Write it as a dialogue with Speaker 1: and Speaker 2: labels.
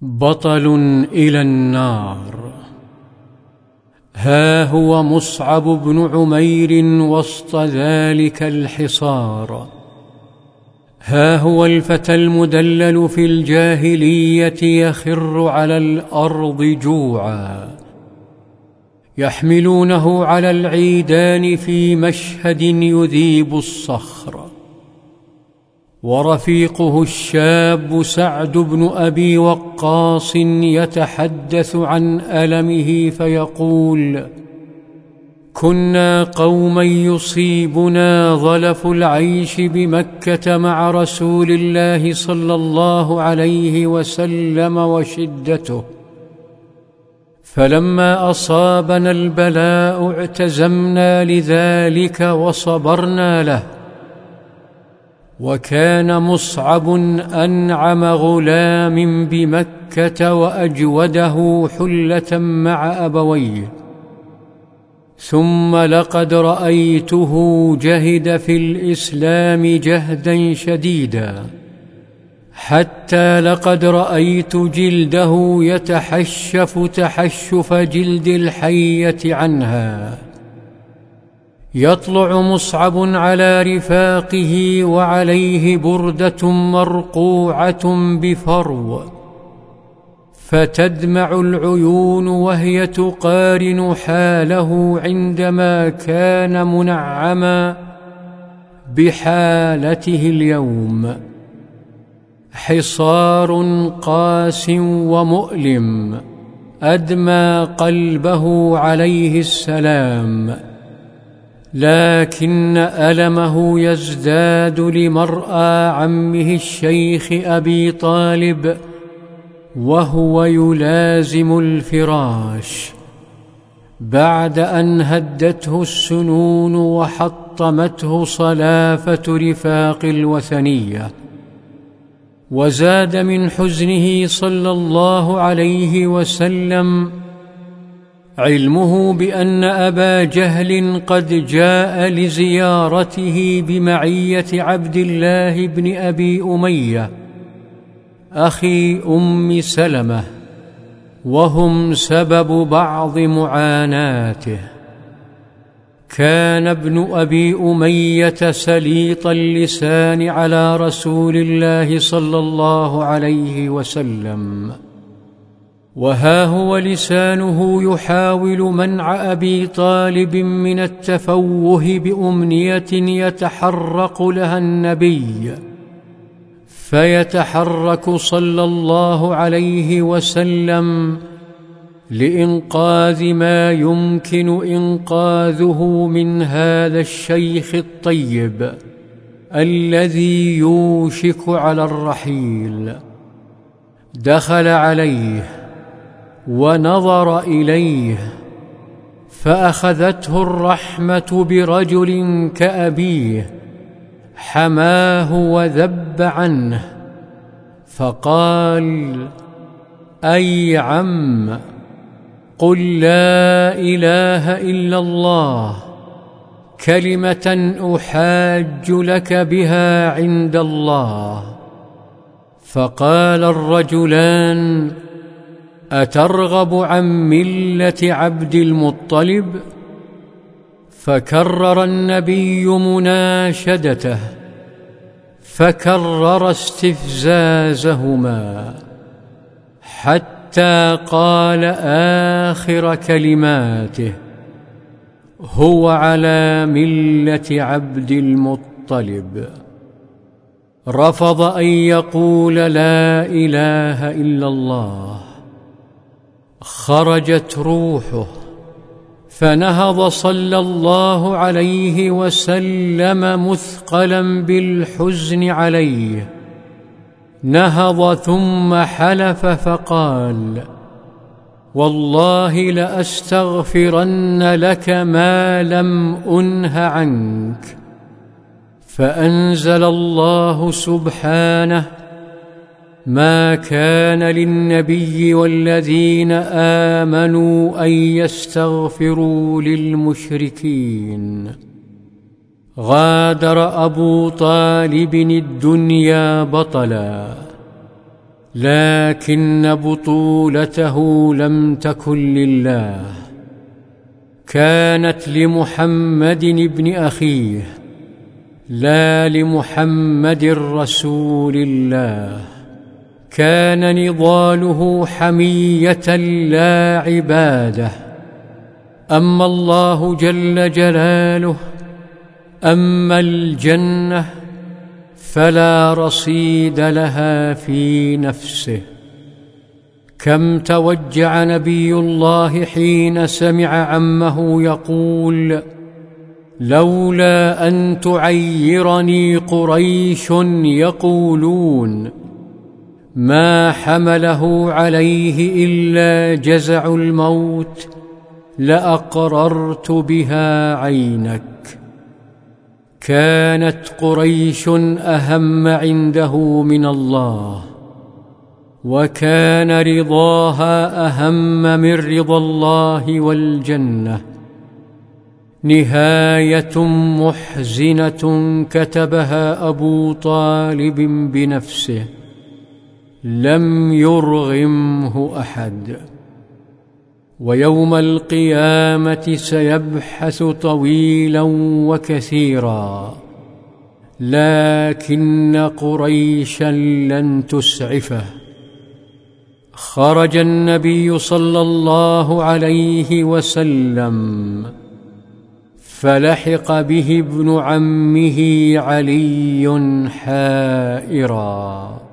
Speaker 1: بطل إلى النار. ها هو مصعب بن عمير وسط ذلك الحصار. ها هو الفتى المدلل في الجاهلية يخر على الأرض جوعا. يحملونه على العيدان في مشهد يذيب الصخر. ورفيقه الشاب سعد بن أبي وقاص يتحدث عن ألمه فيقول كنا قوما يصيبنا ظلف العيش بمكة مع رسول الله صلى الله عليه وسلم وشدته. فلما أصابنا البلاء اعتزمنا لذلك وصبرنا له وكان مصعب أنعم غلام بمكة وأجوده حلة مع أبويه. ثم لقد رأيته جهد في الإسلام جهدا شديدا. حتى لقد رأيت جلده يتحشف تحشف جلد الحية عنها. يطلع مصعب على رفاقه وعليه بردة مرقوعة بفرو فتدمع العيون وهي تقارن حاله عندما كان منعما بحالته اليوم. حصار قاس ومؤلم أدمى قلبه عليه السلام. لكن ألمه يزداد لمرأى عمه الشيخ أبي طالب وهو يلازم الفراش. بعد أن هدته السنون وحطمته صلافة رفاق الوثنية وزاد من حزنه صلى الله عليه وسلم علمه بأن أبا جهل قد جاء لزيارته بمعية عبد الله بن أبي أمية أخي أم سلمة وهم سبب بعض معاناته. كان ابن أبي أمية سليط اللسان على رسول الله صلى الله عليه وسلم. وها هو لسانه يحاول منع ابي طالب من التفوه بامنيه يتحرق لها النبي فيتحرك صلى الله عليه وسلم لانقاذ ما يمكن انقاذه من هذا الشيخ الطيب الذي يوشك على الرحيل دخل عليه ونظر إليه فأخذته الرحمة برجل كأبيه حماه وذب عنه فقال أي عم قل لا إله إلا الله كلمة أحاج لك بها عند الله. فقال الرجلان أترغب عن ملة عبد المطلب؟ فكرر النبي مناشدته فكرر استفزازهما حتى قال آخر كلماته هو على ملة عبد المطلب. رفض أن يقول لا إله إلا الله. خرجت روحه فنهض صلى الله عليه وسلم مثقلا بالحزن عليه. نهض ثم حلف فقال والله لأستغفرن لك ما لم أنه عنك. فأنزل الله سبحانه ما كان للنبي والذين آمنوا أن يستغفروا للمشركين. غادر أبو طالب الدنيا بطلا لكن بطولته لم تكن لله. كانت لمحمد بن أخيه لا لمحمد رسول الله. كان نضاله حمية لا عبادة. أما الله جل جلاله أما الجنة فلا رصيد لها في نفسه. كم توجع نبي الله حين سمع عمه يقول لولا أن تعيرني قريش يقولون ما حمله عليه إلا جزع الموت لأقررت بها عينك. كانت قريش أهم عنده من الله وكان رضاها أهم من رضا الله والجنة. نهاية محزنة كتبها أبو طالب بنفسه. لم يرغمه أحد. ويوم القيامة سيبحث طويلا وكثيرا. لكن قريشا لن تسعفه. خرج النبي صلى الله عليه وسلم فلحق به ابن عمه علي حائرا.